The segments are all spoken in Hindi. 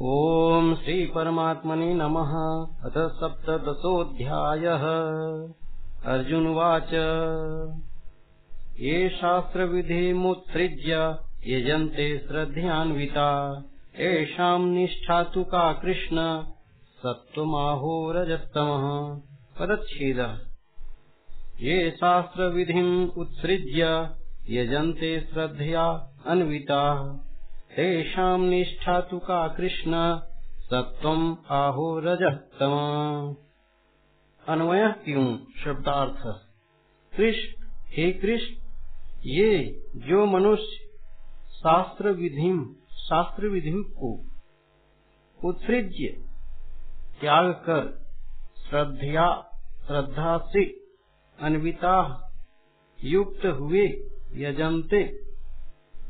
ॐ श्रीपरमात्मने नमः। अथ सप्तदशोऽध्यायः। अर्जुनवाच ये शास्त्रविधिमुत्सृज्य यजन्ते श्रद्धयान्विता। येषाम् निष्ठा तु का कृष्ण, सत्त्वमाहो रजस्तमः। पदच्छेदः। ये शास्त्रविधिम् उत्सृज्य, यजन्ते श्रद्धया अन्विताः। तेषाम् निष्ठा तु का कृष्ण सत्वम् आहो रजः तमा अन्वय क्यों शब्दार्थ। कृष्ण, हे कृष्ण, ये जो मनुष्य शास्त्र विधि शास्त्र विधि को उत्सृज्य, त्याग कर श्रद्धा श्रद्धा से अन्विता युक्त हुए यजंते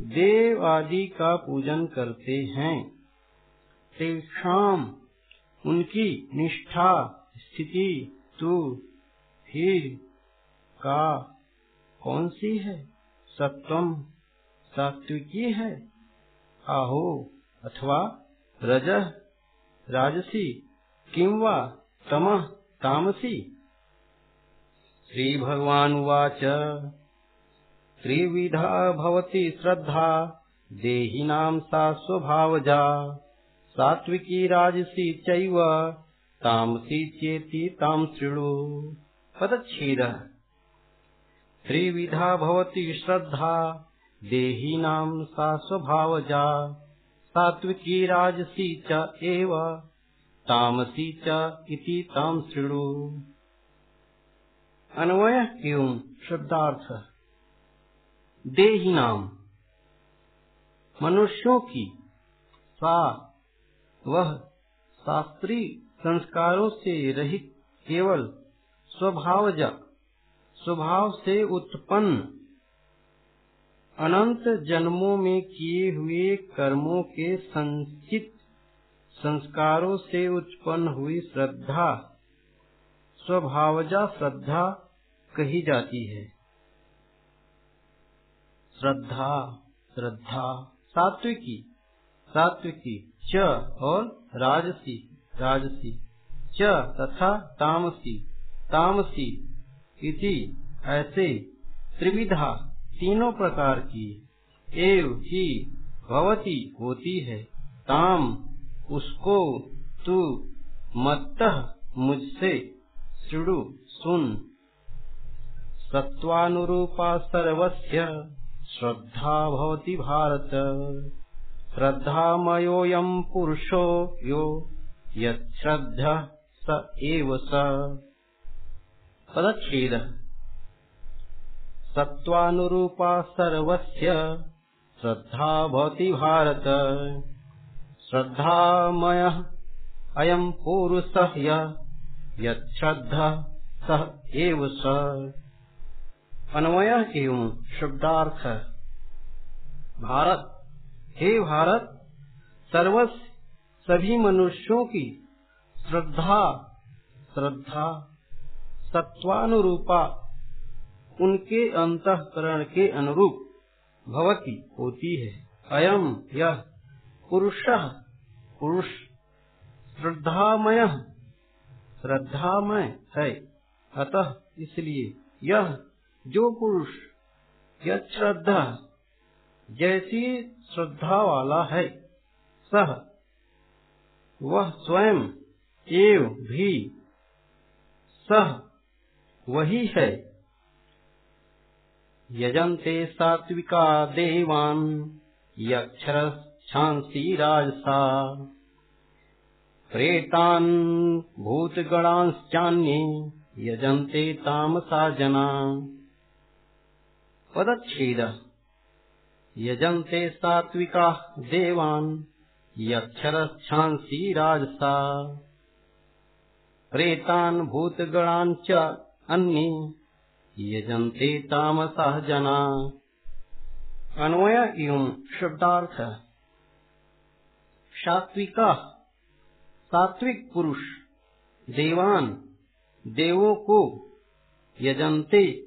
देव आदि का पूजन करते हैं। तेषाम उनकी निष्ठा, स्थिति तो फिर का कौन सी है? सत्वम सात्विकी है। आहो, अथवा रज, राजसी, किंवा तम, तामसी। श्री भगवान वाच त्रिविधा भवति श्रद्धा, देहिनां सा स्वभावजा। सात्विकी राजसी चैव, तामसी चेति तां शृणु। पदच्छेदः। त्रिविधा भवति श्रद्धा, देहिनां सा स्वभावजा। सात्विकी राजसी च एव, तामसी च इति तां शृणु। अन्वय क्यों शब्दार्थ। देही नाम। मनुष्यों की सा, वह शास्त्रीय संस्कारों से रहित केवल स्वभावजा, स्वभाव से उत्पन्न, अनंत जन्मों में किए हुए कर्मों के संचित संस्कारों से उत्पन्न हुई श्रद्धा, स्वभावजा श्रद्धा कही जाती है। श्रद्धा श्रद्धा, सात्विकी सात्विकी, च और राजसी राजसी, च तथा तामसी तामसी इति ऐसे त्रिविधा तीनों प्रकार की एव ही भवती होती है। ताम, उसको तू मत मुझसे सुन। सत्वानुरूपा सर्वस्य श्रद्धा भवति भारत। श्रद्धामयोऽयम् पुरुषो यो, यच्छ्रद्धः स एव स। पदच्छेदः। सत्त्वानुरूपा सर्वस्य श्रद्धा भवति भारत। श्रद्धामयः अयम् पुरुषः यच्छ्रद्धः स एव स। अन्वय एवं शब्दार्थ। भारत, हे भारत सर्वस्व सभी मनुष्यों की श्रद्धा श्रद्धा, सत्वानुरूपा, उनके अंतकरण के अनुरूप भवती होती है। अयम यह पुरुष पुरुष, श्रद्धामय श्रद्धामय है। अतः इसलिए यह जो पुरुष श्रद्धा जैसी श्रद्धा वाला है, सह वह स्वयं एव भी सह वही है। यजंते सात्विका देवान यक्षर छांसी राजसा। प्रेतान भूतगणांश्चान्ये यजंते तामसा जना। पदच्छेद। यजन्ते सात्विका देवान् यक्षरच्छांसि राजसा। प्रेतान् भूतगणान् च अन्ये। यजन्ते जना। अन्वय एवं शब्दार्थ। सात्विका। सात्विक पुरुष। देवान। देवों को यजंते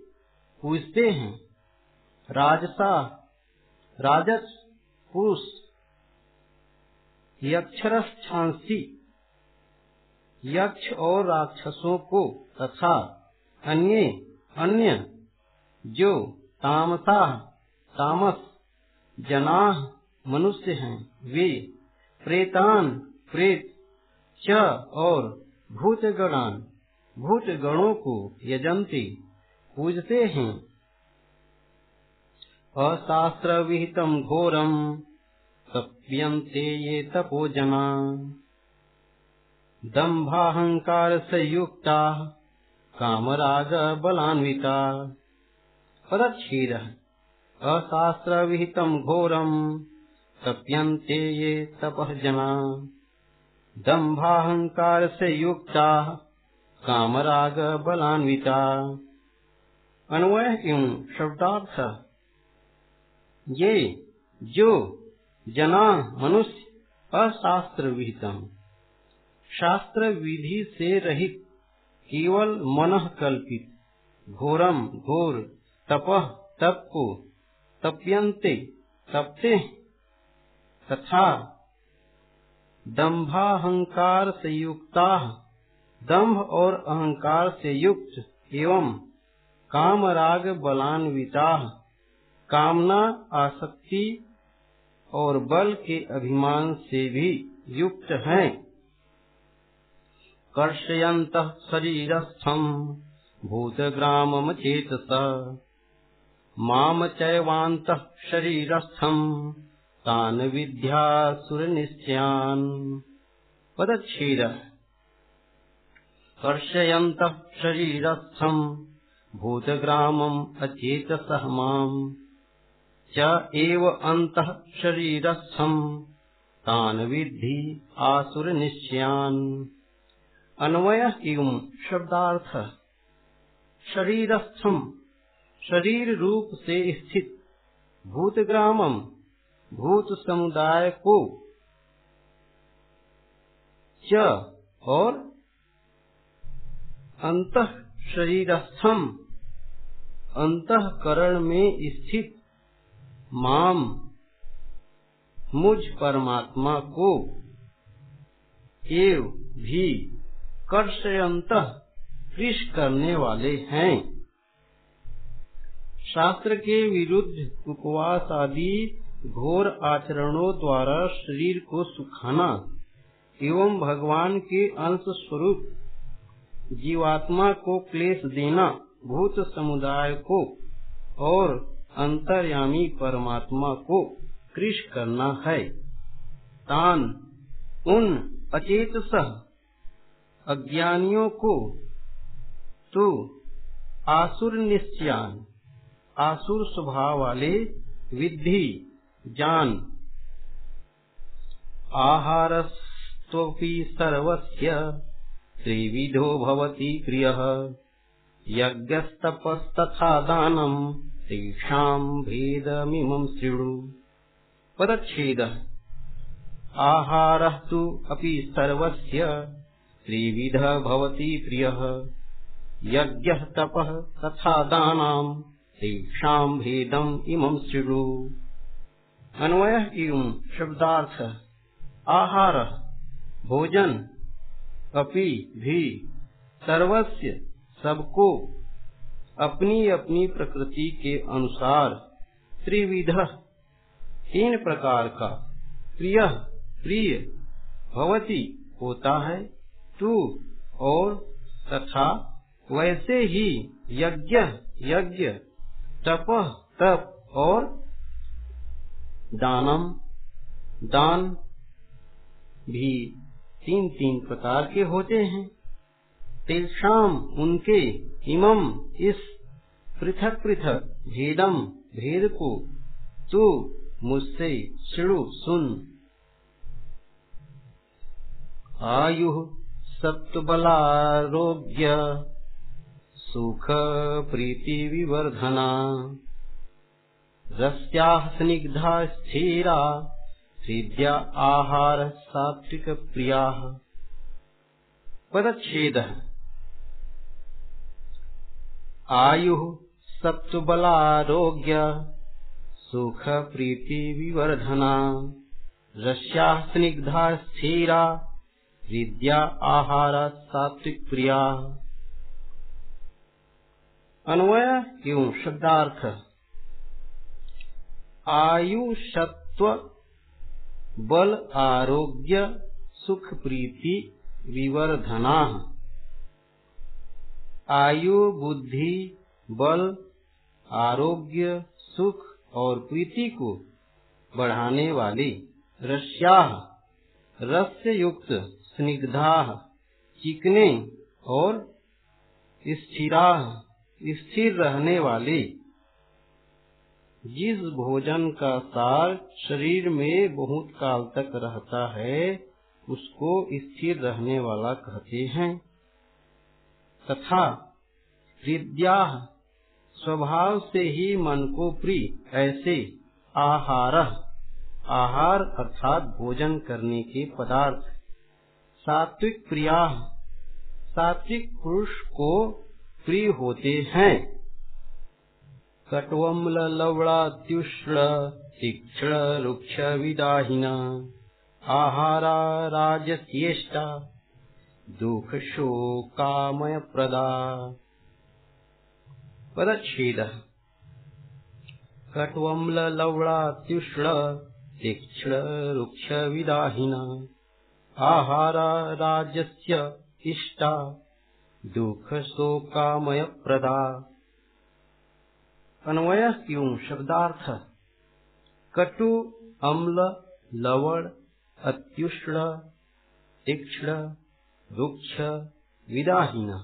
पूजते हैं। राजसा, राजस, पुरुष यक्षरश्छांसी यक्ष और राक्षसों को तथा अन्य अन्य, जो तामसा, तामस, जना, मनुष्य हैं, वे प्रेतान, प्रेत, च और भूतगणान, भूतगणों को यजंती, पूजते हैं। अशास्त्र विहितम घोरम तप्यन्ते ये तपोजना। दम्भाहंकार से युक्ता कामराग बलान्विता पदच्छेद अशास्त्र विहितम घोरम तप्यन्ते ये तपः जना कामराग बलान्विता अन्वय एवं शब्दार्थ। ये जो जना मनुष्य अशास्त्र विहितम शास्त्र विधि से रहित केवल मन कल्पित घोरम घोर तपह तप को तप्यन्ते तपते तथा दम्भाहंकार से युक्ता, दम्भ और अहंकार से युक्त एवं काम राग बलान्विता। कामना, आसक्ति और बल के अभिमान से भी युक्त हैं। कर्षयंत शरीरस्थम, भूतग्रामम चेतस। माम चैवांत शरीरस्थम, तान विद्या सुर निश्चयान पदच्छेद। कर्षयंत शरीरस्थम, भूतग्रामम् अचेतसः माम्। च एव अन्तः शरीरस्थम्। तान् विद्धि अन्वयः एवं शब्दार्थ। शरीरस्थम। शरीर रूप से स्थित। भूतग्रामम। भूत समुदाय को च और अंत शरीरस्थम। अंतकरण में स्थित। माम मुझ परमात्मा को एव भी कर्षयंत कृष करने वाले हैं। शास्त्र के विरुद्ध उपवास आदि घोर आचरणों द्वारा शरीर को सुखाना एवं भगवान के अंश स्वरूप जीवात्मा को क्लेश देना, भूत समुदाय को और अंतर्यामी परमात्मा को कृष करना है। तान, उन अचेत सह अज्ञानियों को तो आसुर निश्चयान, आसुर स्वभाव वाले विधि जान। आहारस्वी सर्वस्य त्रिविधो भवति प्रियः। यज्ञस्तपस्तथा दानम्। तेषाम् भेदमिमम् शृणु पदच्छेदः। आहारः तु अपि सर्वस्य, त्रिविधः भवति प्रियः। यज्ञः तथा दानाम्, तेषाम् भेदम् इमम् शृणु अन्वयः एवं शब्दार्थ। आहार। भोजन। अपि, भी। सर्वस्य, सबको। अपनी अपनी प्रकृति के अनुसार त्रिविध, तीन प्रकार का प्रिय प्रिय भवती होता है। तू और तथा वैसे ही यज्ञ यज्ञ, तप तप और दानम, दान भी तीन तीन प्रकार के होते हैं। तेषाम उनके इमम इस पृथक पृथक भेदम भेद को तू मुझसे शुरू सुन। आयु सत्वबलारोग्य सुख, प्रीति, विवर्धना। रस्या स्निग्धा, स्थिरा हृद्या आहार, सात्विक प्रिया। पदछेद आयु सत्वबलारोग्य सुख प्रीति विवर्धना रस्या स्निग्धा स्थिरा, विद्या आहार सात्विक प्रिया अन्वय एवं शब्दार्थ। आयुषत्व, बल आरोग्य सुख प्रीति विवर्धना आयु, बुद्धि, बल, आरोग्य, सुख और प्रीति को बढ़ाने वाली रस्या रस युक्त स्निग्धा चिकने और स्थिरा स्थिर रहने वाली। जिस भोजन का सार शरीर में बहुत काल तक रहता है, उसको स्थिर रहने वाला कहते हैं। तथा विद्या स्वभाव से ही मन को प्रिय, ऐसे आहार आहार अर्थात भोजन करने के पदार्थ। सात्विक प्रिया सात्विक पुरुष को प्रिय होते हैं। कटवम्ल लवड़ा त्युष्ण तीक्ष्ण, रुक्ष, विदाहिना, आहारा, राजस्येष्टा दुख शोकामय प्रदा पदच्छेद। कट्वम्ल लवड़ा त्युष्ण तीक्ष्ण रुक्ष विदाहिन आहारा राज्यस्य इष्टा प्रदा अन्वय क्यों शब्दार्थ। कटु, अम्ल, लवण, अत्युष्ण, तीक्ष्ण रुक्ष विदाहीन।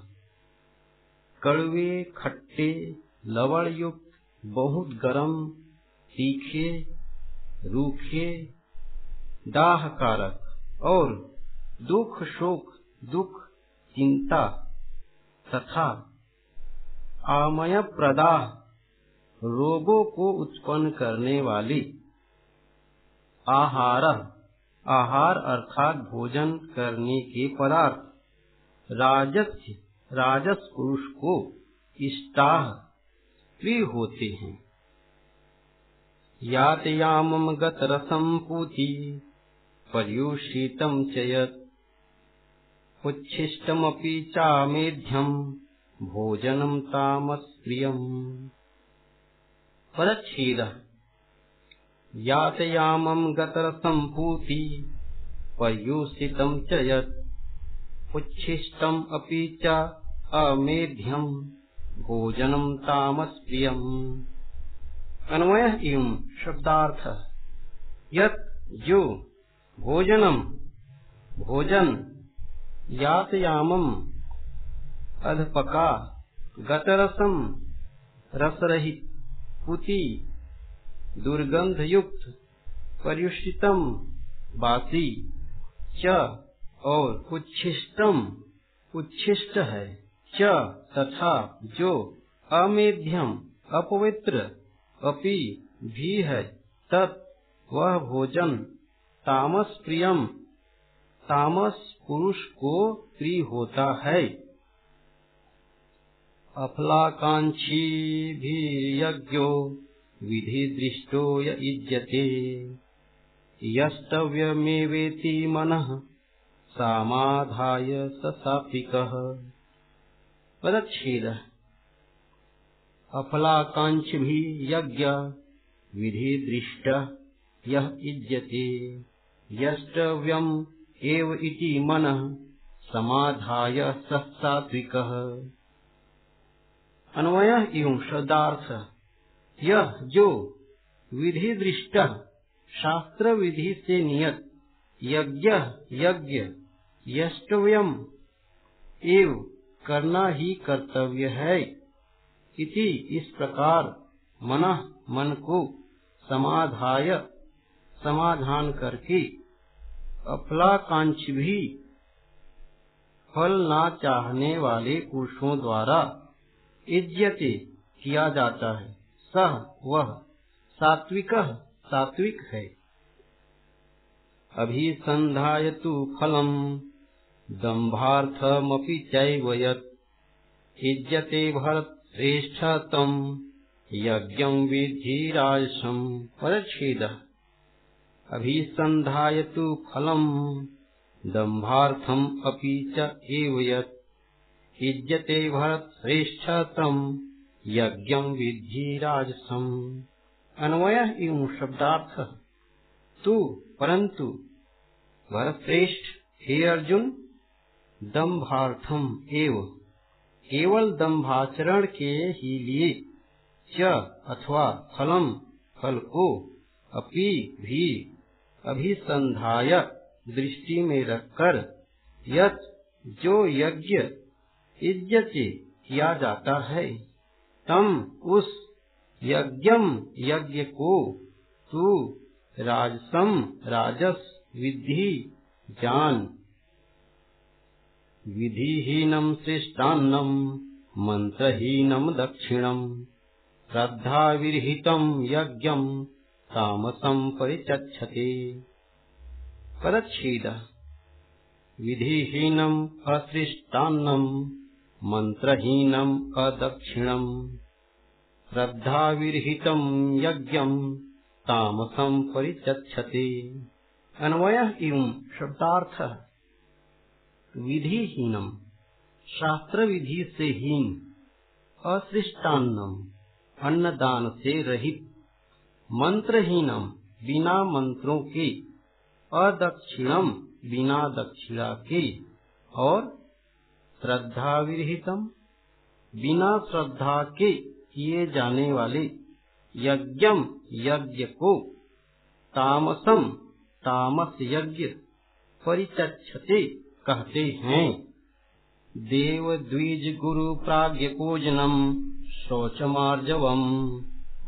कड़वे खट्टे लवण युक्त बहुत गरम, तीखे, रूखे दाह कारक और दुख, शोक, दुख, चिंता तथा आमय प्रदाह रोगों को उत्पन्न करने वाली आहार। आहार अर्थात भोजन करने के पदार्थ। राजस राजस पुरुष को इष्टाह प्रिय होते हैं। यातयामम गतरसम पूति पर्युषितम च यत्। उच्छिष्टमपि चामेध्यम भोजनम तामस्प्रियम्। परच्छेद यातयामम गतरसम पूति पर्युषितम च यत् उच्छिष्टम अपि च अमेध्यम भोजनम तामस्प्रियम्। अन्वय एवं शब्दार्थ। यत जो भोजनम भोजन, यातयामम, अधपका, गतरसम, रसरहित, पुति दुर्गंध युक्त पर्युषितम, बासी, च और उच्छिष्टम, उच्छिष्ट है। च तथा जो अमेध्यम, अपवित्र, अपि भी है, तत् वह भोजन तामस प्रियम तामस पुरुष को प्रिय होता है। अफलाकांक्षी भी यज्ञो विधि दृष्टो युज्यते यष्टव्यमेवेति मन सामाधाय सात्विक। पदच्छेद। भी यज्ञ। विधि दृष्ट यह इज्यते यष्टव्यम एव इति मन समाधाय सात्विक। अन्वय शब्दार्थ। यह जो विधि दृष्ट शास्त्र विधि से नियत, यज्ञ यज्ञ, यष्टव्यम एव करना ही कर्तव्य है इति इस प्रकार मन मन को समाधाय, समाधान करके अफलाकांक्ष भी फल ना चाहने वाले पुरुषों द्वारा इज़्ज़त किया जाता है। सह वह सात्विक सात्विक है। अभिसंधाय तु फलम दम्भार्थमपि चैव यत् इज्यते भरत श्रेष्ठ तम यज्ञ विधि राजसम परच्छेद। अभिसन्धाय तु फलम् दम्भार्थम् अपि च एव यत् युज्यते भरतश्रेष्ठ तम् यज्ञम् विधि राजसम् अन्वय एवं शब्दार्थ। तू परंतु भरतश्रेष्ठ हे अर्जुन, दम्भार्थम एव। केवल दम्भाचरण के ही लिए च अथवा फलम, फल को अपि भी अभिसंधाय दृष्टि में रखकर यत जो यज्ञ इज़्ज़त किया जाता है। तम उस यज्ञम, यज्ञ को तू राजसम, राजस, विधि, जान। विधिहीनम श्रेष्ठान्नम, मंत्रहीनम दक्षिणम। श्रद्धा विरहितम यज्ञम, तामसम परिचक्षते परच्छेद। विधिहीनम असृष्टान्नम मंत्रहीनम अदक्षिणम श्रद्धा विरहितम यज्ञम तामसम परिचक्षते अन्वय एवं शब्दार्थ। शास्त्र विधि से हीन असृष्टान्नम। अन्नदान से रहित। मंत्रहीनम बिना मंत्रों के। अदक्षिणम बिना दक्षिणा के। और श्रद्धा विरहितम बिना श्रद्धा के किए जाने वाले यज्ञम यज्ञ को तामसम तामस यज्ञ परिचक्षते कहते हैं। देव द्विज गुरु प्राज्ञ पूजनम शौचमार्जवम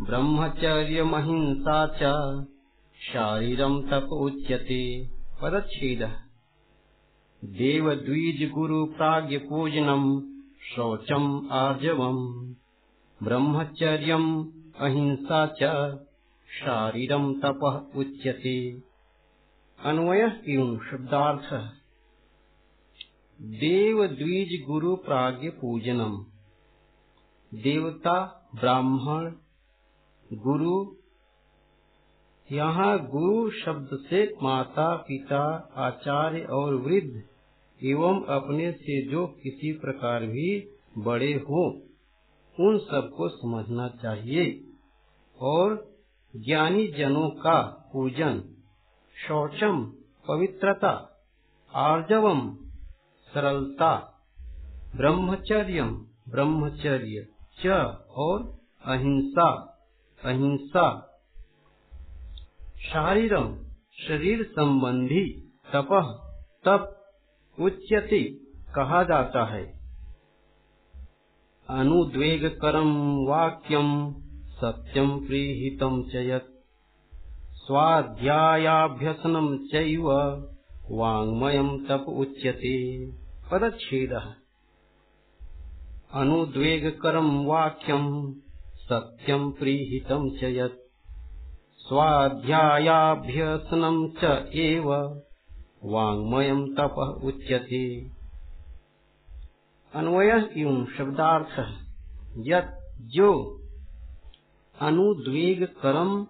ब्रह्मचर्य महिंसा च शारीरम तप उच्यते। पदछेद देव द्विज गुरु प्राज्ञ पूजनम शौचम आर्जवम ब्रह्मचर्य अहिंसा च शारीरम तप उच्यते। अन्वय गुरु प्राज्ञ पूजनम देवता, ब्राह्मण, गुरु, यहाँ गुरु शब्द से माता, पिता, आचार्य और वृद्ध एवं अपने से जो किसी प्रकार भी बड़े हो, उन सबको समझना चाहिए। और ज्ञानी जनों का पूजन, शौचम, पवित्रता, आर्जवम, सरलता ब्रह्मचर्य ब्रह्मचर्य, च और अहिंसा अहिंसा, शारीरम, शरीर संबंधी तप तप उच्यते, कहा जाता है। अनुद्वेग करम वाक्यम सत्यम प्रीहितम चयत स्वाध्यायाभ्यसनम चैव तप उच्यते। पदच्छेदः। अनुद्वेगकरम् वाक्यम् सत्यम् प्रीहितम् च यत्। स्वाध्यायाभ्यसनम् च वाङ्मयम् तपः उच्यते। अन्वय एवं शब्दार्थ यत जो अनुद्वेग कर्म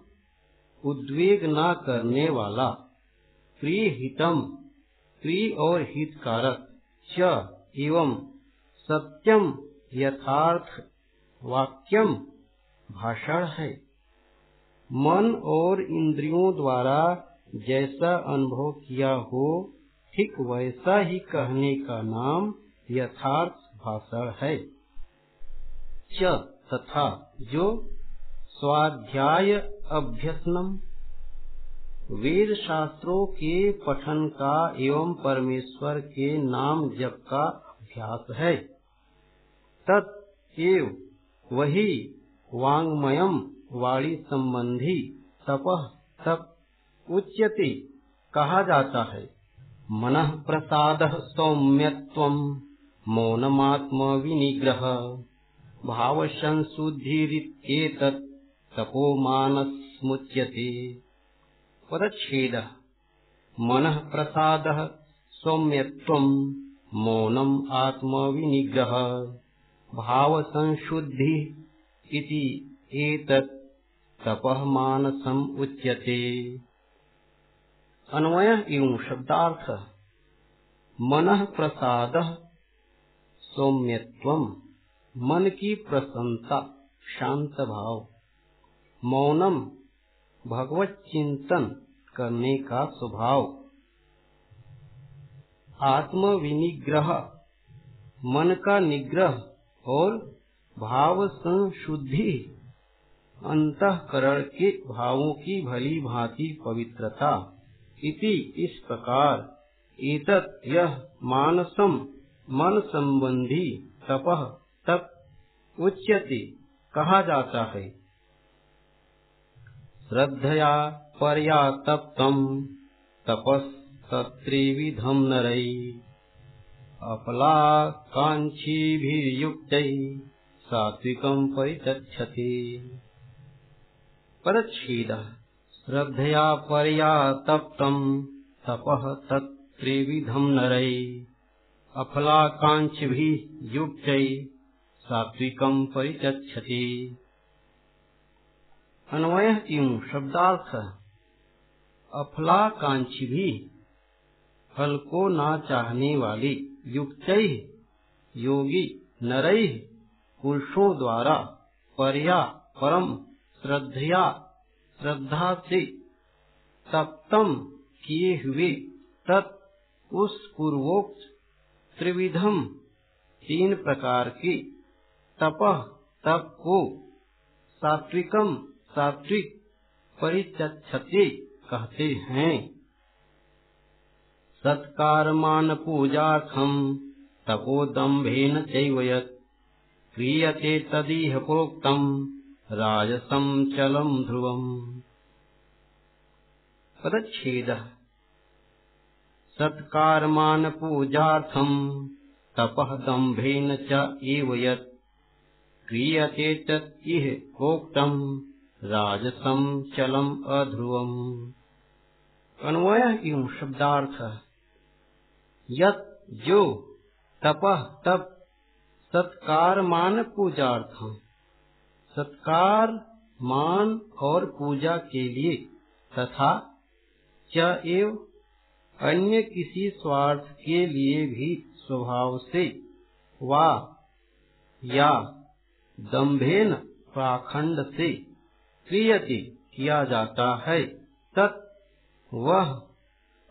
उद्वेग न करने वाला प्रिय हितम प्रिय और हितकारक च एवं सत्यम यथार्थ वाक्यम भाषण है। मन और इंद्रियों द्वारा जैसा अनुभव किया हो, ठीक वैसा ही कहने का नाम यथार्थ भाषण है। च तथा जो स्वाध्याय अभ्यसनम वेद शास्त्रों के पठन का एवं परमेश्वर के नाम जप का अभ्यास है। तत्व वही वांगमयम वाणी संबंधी तप तप उच्यते, कहा जाता है। मन प्रसाद सौम्यत्व मौनमात्म विनिग्रह भाव संशुद्धिरित्येत तपो मानस मुच्यते पदछेद मन प्रसाद सौम्यत्व, मौनम आत्मविनिग्रह। भाव संशुद्धि इति एतत्, तपः मानसम उच्यते। अन्वय एवं शब्दार्थ। मन प्रसाद सौम्यत्व मन की प्रसन्नता शांत भाव मौनम भगवत चिंतन करने का स्वभाव। आत्म विनिग्रह मन का निग्रह और भाव संशुद्धि, अंतकरण के भावों की भली भांति पवित्रता। इति इस प्रकार। एतत् यह मानसम मन संबंधी तपह तप उच्यते, कहा जाता है। श्रद्धया परया तपस्त्रिविधम नरई अपला कांक्षीभिर्युक्त सात्विकम परिचक्षते। परच्छेदः। श्रद्धया परया तप्तम् तपः तत्त्रिविधम् नरै अफलाकाङ्क्षिभिः युक्तै सात्विकम् परिचक्षते अन्वय एवं शब्दार्थ। अफलाकांक्षी भी फल को ना चाहने वाली युक्त योगी नरई पुरुषों द्वारा पर्या परम श्रद्धया श्रद्धा से सप्तम किए हुए तत् उस पूर्वोक्त त्रिविधम तीन प्रकार के तप तप को सात्विकम सात्विक परिचक्षते कहते हैं। सत्कारमान पूजार्थम तपोदम्भेन चैवयत् क्रियते तदीह प्रोक्तम। राजसं चलम् ध्रुवम्। पदच्छेदः। सत्कारमानपूजार्थम् तपः दम्भेन च एव यत्। क्रियते तत् इह प्रोक्तम् राजसं चलम् अध्रुवम्। अन्वय एवं शब्दार्थ। यत जो तप सत्कार मान पूजार्थम सत्कार, मान और पूजा के लिए तथा च एव अन्य किसी स्वार्थ के लिए भी स्वभाव से वा या दम्भेन पाखंड से क्रियते किया जाता है। तत् वह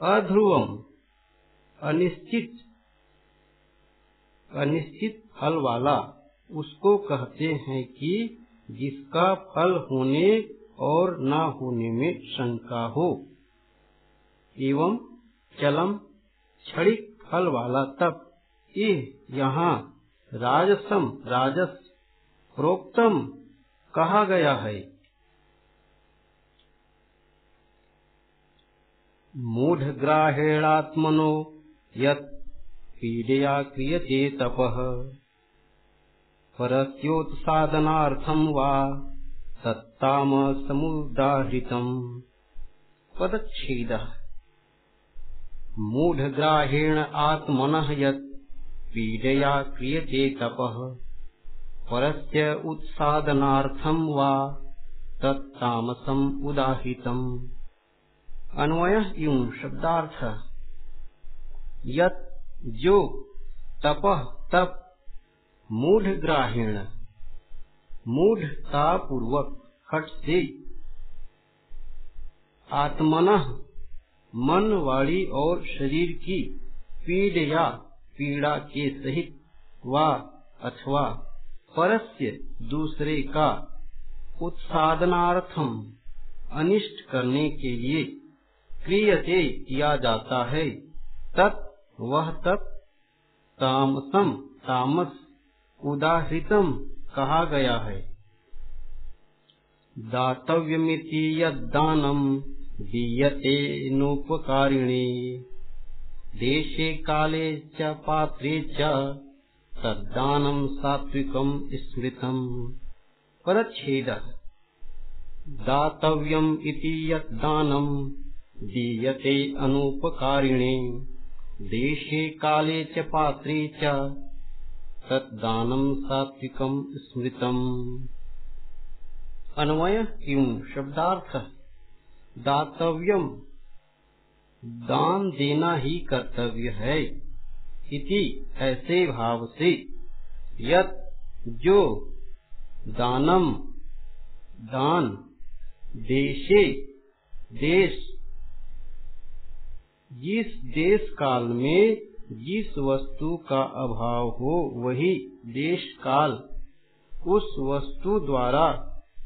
अध्रुवम, अनिश्चित अनिश्चित फल वाला, उसको कहते हैं कि जिसका फल होने और न होने में शंका हो। एवं चलम क्षणिक फल वाला तप। यह यहाँ राजसम राजस प्रोक्तम कहा गया है। मूढ़ग्राहेणात्मनो यत् पीडया क्रियते तपः। परस्योत्सादनार्थं वा तत्तामसमुदाहृतम्। पदच्छेदः। मूढग्राहेण आत्मनः यत् पीडया क्रियते तपः। परस्य उत्सादनार्थं वा तत्तामसम् उदाहृतम्। अन्वय एवं शब्दार्थ। यत जो तपह तप मूढ़ ग्राहीण मूढ़ता पूर्वक हट से आत्मन मन वाणी और शरीर की पीड़ या पीड़ा के सहित वा अथवा परस्य दूसरे का उत्साधनार्थम अनिष्ट करने के लिए क्रियते किया जाता है, तत् वह तत् तामसम तामस उदाहृतम कहा गया है। दातव्यमिति यदानम दीयते नोपकारिणे। देशे काले च पात्रे च तद्दानम सात्विकम स्मृतम। परच्छेद। दातव्यम इति यदानम दीयते अनुपकारिणे। देशे काले च पात्रे च तद्दानम सात्विकम स्मृतम। अन्वय एवं शब्दार्थ। दातव्यम दान देना ही कर्तव्य है इति ऐसे भाव से यत जो दानम, दान, देशे, देश जिस देश काल में जिस वस्तु का अभाव हो वही देश काल उस वस्तु द्वारा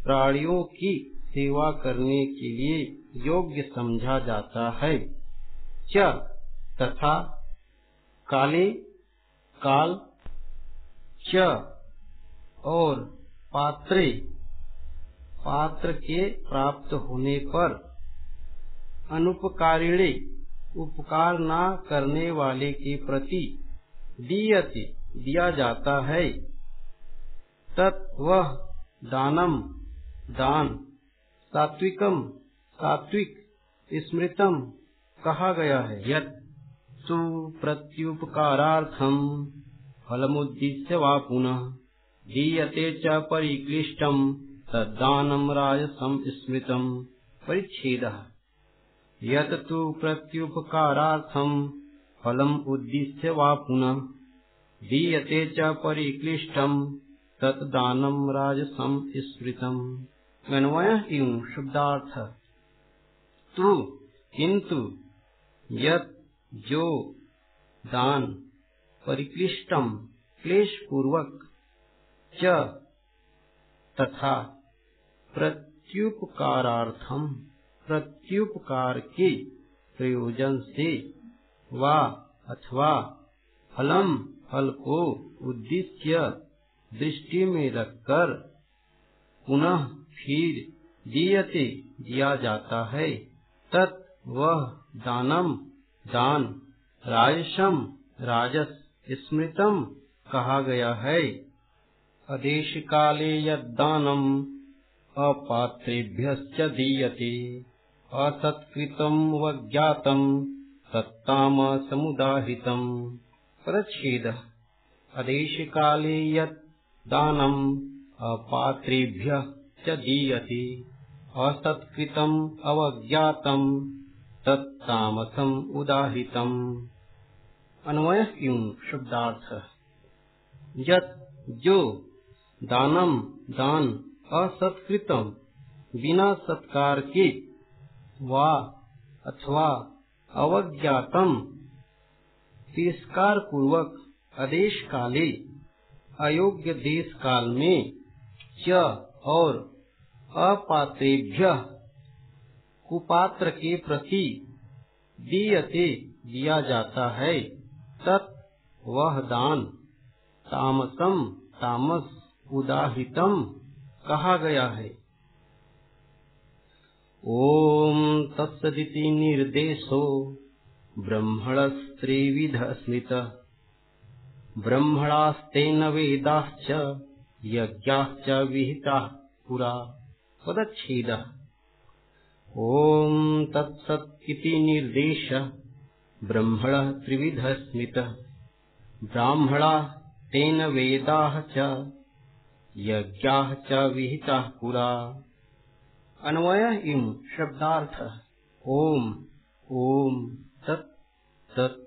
प्राणियों की सेवा करने के लिए योग्य समझा जाता है। च तथा काले, काल, च और पात्रे, पात्र के प्राप्त होने पर अनुपकारिणे उपकार न करने वाले के प्रति दीयते, दिया जाता है। तत् वह दानम, दान, सात्विकम, सात्विक, स्मृतम कहा गया है। यत तु प्रत्युपकारार्थम फलमुद्दिश्य वा पुनः दीयते च परिक्लिष्टम तद्दानम राजसम स्मृतम परिच्छेद। यत तु प्रत्युपकारार्थम फलम उद्दिश्य वा पुनः दीयते च परिक्लिष्टम तत्दानम राजसम स्मृतम। अन्वय शुद्धार्थ। तु किंतु यत, जो, दान, परिक्लिष्टम क्लेश पूर्वक च, तथा प्रत्युपकारार्थम। प्रत्युपकार के प्रयोजन से वा अथवा फलम फल को उद्देश्य दृष्टि में रखकर पुनः फिर दीयते, दिया जाता है। तत् वह दानम, दान, राजसम, राजस, स्मृतम कहा गया है। अदेश काले यदानम अपात्रेभ्य दीयते। असत्कृतम वज्ञातम तत्ताम समुदाहितम परच्छेद। अदेश काले यत् दानम अपात्रेभ्य च दीयते। असत्कृतम अवज्ञातम तत्तामसम उदाहितम। अन्वय क्यों शब्दार्थ। यत जो दानम दान असत्कृतम बिना सत्कार के वा अथवा अवज्ञातम। तिरस्कार पूर्वक आदेश काले अयोग्य देश काल में च और अपात्रेभ्य कुपात्र के प्रति दीयते दिया जाता है। तत् वह दान, तामसम, तामस उदाहृतम कहा गया है। ओम तत्सदिति निर्देशो ब्रह्मणस्त्रिविध स्मृत ब्रह्मणास्तेन वेदाश्च, यज्ञाश्च विहिताः पुरा पदच्छेदः। ॐ तत्सत् इति निर्देश, ब्रह्मणः त्रिविधः स्मृतः ब्राह्मणा तेन वेदाः च यज्ञाः पुरा अन्वय इम शब्दार्थ। ओम ओम तत् तत्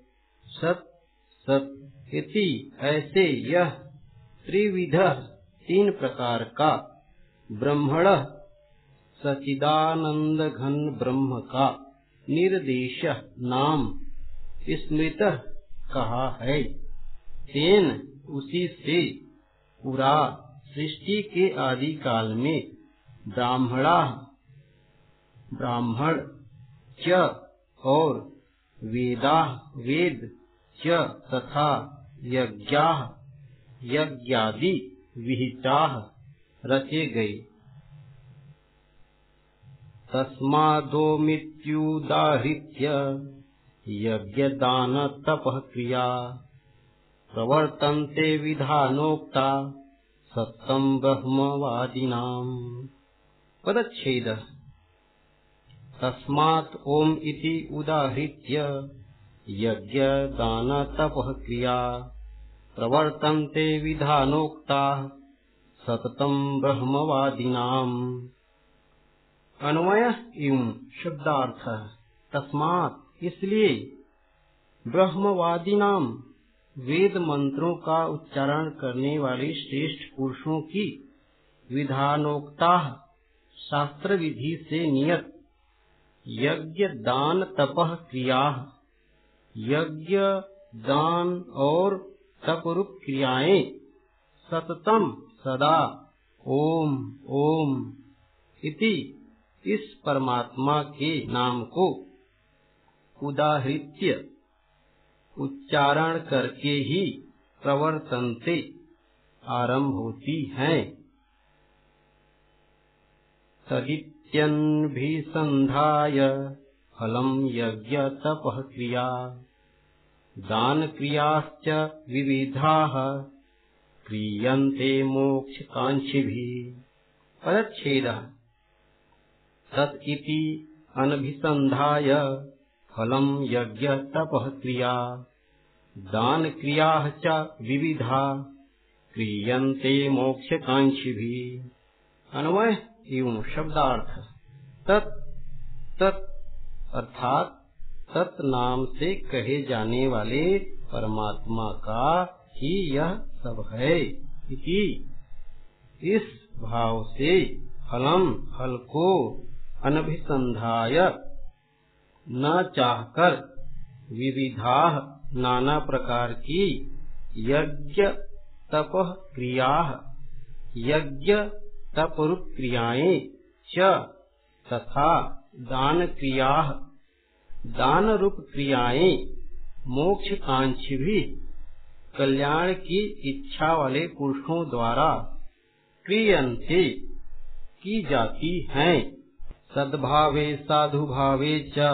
सत सत इति ऐसे यह त्रिविध, तीन प्रकार का। ब्रह्मण सचिदानंद घन ब्रह्म का। निर्देश नाम, स्मृत कहा है। तेन उसी से पुरा सृष्टि के आदि काल में ब्राह्मणा ब्राह्मण च और वेदा वेद च तथा यज्ञा यज्ञादि विहिता रचे गए। तस्मादोमित्युदाहृत्य यज्ञ दान तप क्रिया प्रवर्तन्ते विधानोक्ता सत्तम ब्रह्मवादिनाम्। पदच्छेदः। तस्मात् ओम इति उदाहृत्य यज्ञ दान तप क्रिया प्रवर्तन्ते विधानोक्ता सततम ब्रह्मवादिनाम्। अन्वय एवं शब्दार्थ। तस्मात् इसलिए ब्रह्मवादी नाम वेद मंत्रों का उच्चारण करने वाले श्रेष्ठ पुरुषों की विधानोक्ता शास्त्र विधि से नियत यज्ञ दान तपह क्रिया। यज्ञ दान और तपरूप क्रियाएँ सततम सदा ओम ओम इति इस परमात्मा के नाम को उदाहृत्य उच्चारण करके ही प्रवर्तन से आरंभ होती हैं। तदित्यन्भिसन्धाय फलम् यज्ञतपः क्रिया दानक्रियाश्च विविधाः, क्रियन्ते मोक्षकाङ्क्षिभिः। पदच्छेदः। तत् इति अनभिसन्धाय फलम् यज्ञतपः क्रिया दानक्रियाः च विविधा, क्रियन्ते मोक्षकाङ्क्षिभिः। अन्वय एवं शब्दार्थ। तत् तत् अर्थात तत् नाम से कहे जाने वाले परमात्मा का ही यह सब है। इति। इस भाव से फलम, फल को अनभिसंधाय, न चाहकर विविधा नाना प्रकार की यज्ञ तप क्रिया, यज्ञ तपरूप क्रियाएँ च तथा दान क्रिया दान रूप क्रियाएँ मोक्ष कांक्षी भी कल्याण की इच्छा वाले पुरुषों द्वारा क्रियंते की जाती हैं। सद्भावे साधु भावे च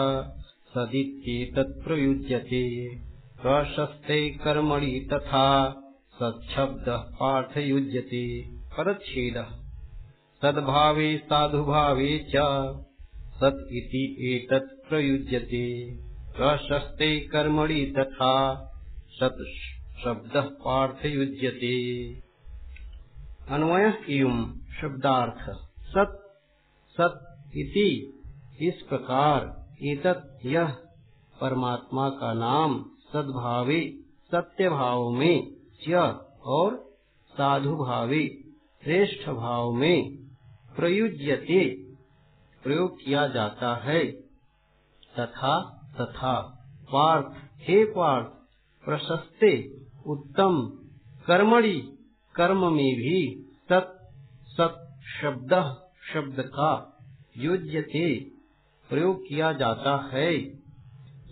सदित्ये प्रयुज्यते प्रशस्ते कर्मणि तथा सच्छब्द पार्थयुज्यते परच्छेदः। सद्भावे साधुभावे च। सत् इति एतत् प्रयुज्यते। प्रशस्ते कर्मणि तथा सत् शब्दः पार्थयुज्यते। अन्वय एवं शब्दार्थ। सत। सत इति इस प्रकार एतत् यह परमात्मा का नाम सद्भावे सत्य भाव में च और साधु भावे श्रेष्ठ भाव में प्रयुज्यते, प्रयोग किया जाता है। तथा तथा, पार्थ, हे पार्थ, प्रशस्ते, उत्तम, कर्मणि, कर्म में भी सत सत शब्द शब्द का युज्यते, प्रयोग किया जाता है।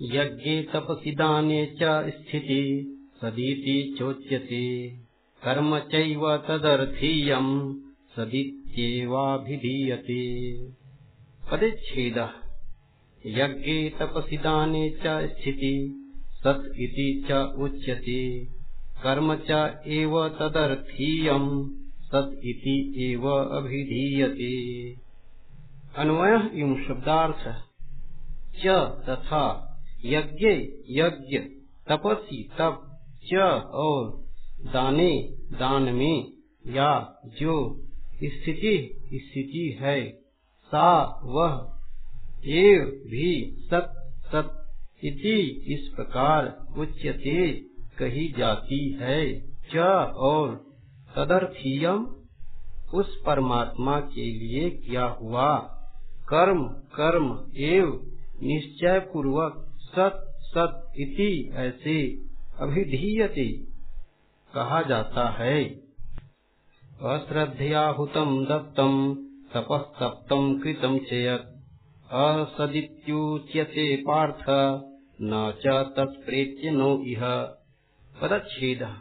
यज्ञ तपसी दाने च स्थिति, सदीति चोच्यते। कर्म चैव तदर्थीयम् सदित्येवाभिधीयते पदिच्छेदः यज्ञे तपसि दाने च स्थिति, सत् इति च उच्यते। कर्म च एव तदर्थीयम्, सत् इति एव अभिधीयते। अन्वय एवं शब्दार्थ। च तथा यज्ञ यज्ञ, तपसी तप, च और दाने दान में या जो स्थिति स्थिति है। सा, वह, एव भी सत सत, इति इस प्रकार उच्यते कही जाती है। च और तदर्थियम उस परमात्मा के लिए किया हुआ? कर्म कर्म, एव, निश्चय पूर्वक सत सत, इति ऐसे अभिधीयते कहा जाता है। अश्रद्धयाहुतम् दत्तम् तपस्तप्तम् कृतम् चेयत् असदित्युच्यते पार्थ, न च तत्प्रेत्य नो इह। पदच्छेदः।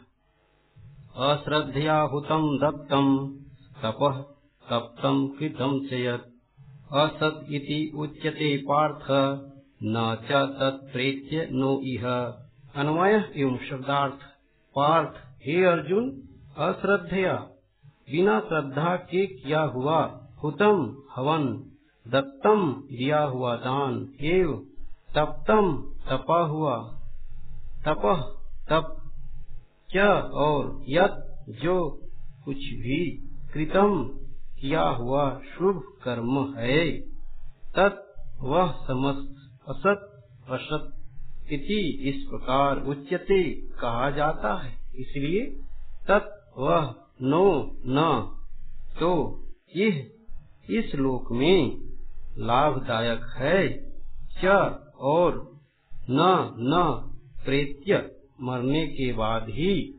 अश्रद्धयाहुतम् दत्तम् तपः तप्तम् कृतम् च यत्। उच्यते पार्थ, न च तत्प्रेत्य नो इह। अन्वय एवं शब्दार्थ। पार्थ, हे अर्जुन, अश्रद्धया। बिना श्रद्धा के किया हुआ हुतम हवन, दत्तम दिया हुआ दान, एव तप्तम तपा हुआ, तप तप, क्या और यत जो कुछ भी कृतम किया हुआ शुभ कर्म है, तत् वह समस्त असत असत इति इस प्रकार उच्यते कहा जाता है। इसलिए तत् वह नो, न तो यह इस लोक में लाभदायक है। च और न न, प्रेत्य मरने के बाद ही।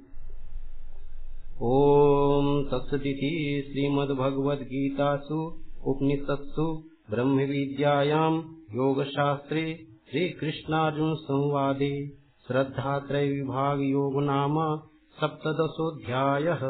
ओम तत्सदिति श्रीमद्भगवद्गीतासु उपनिषत्सु ब्रह्म विद्यायाम योग शास्त्रे श्री कृष्णार्जुन संवादे श्रद्धात्रय विभाग योग नाम सप्तदशोऽध्यायः।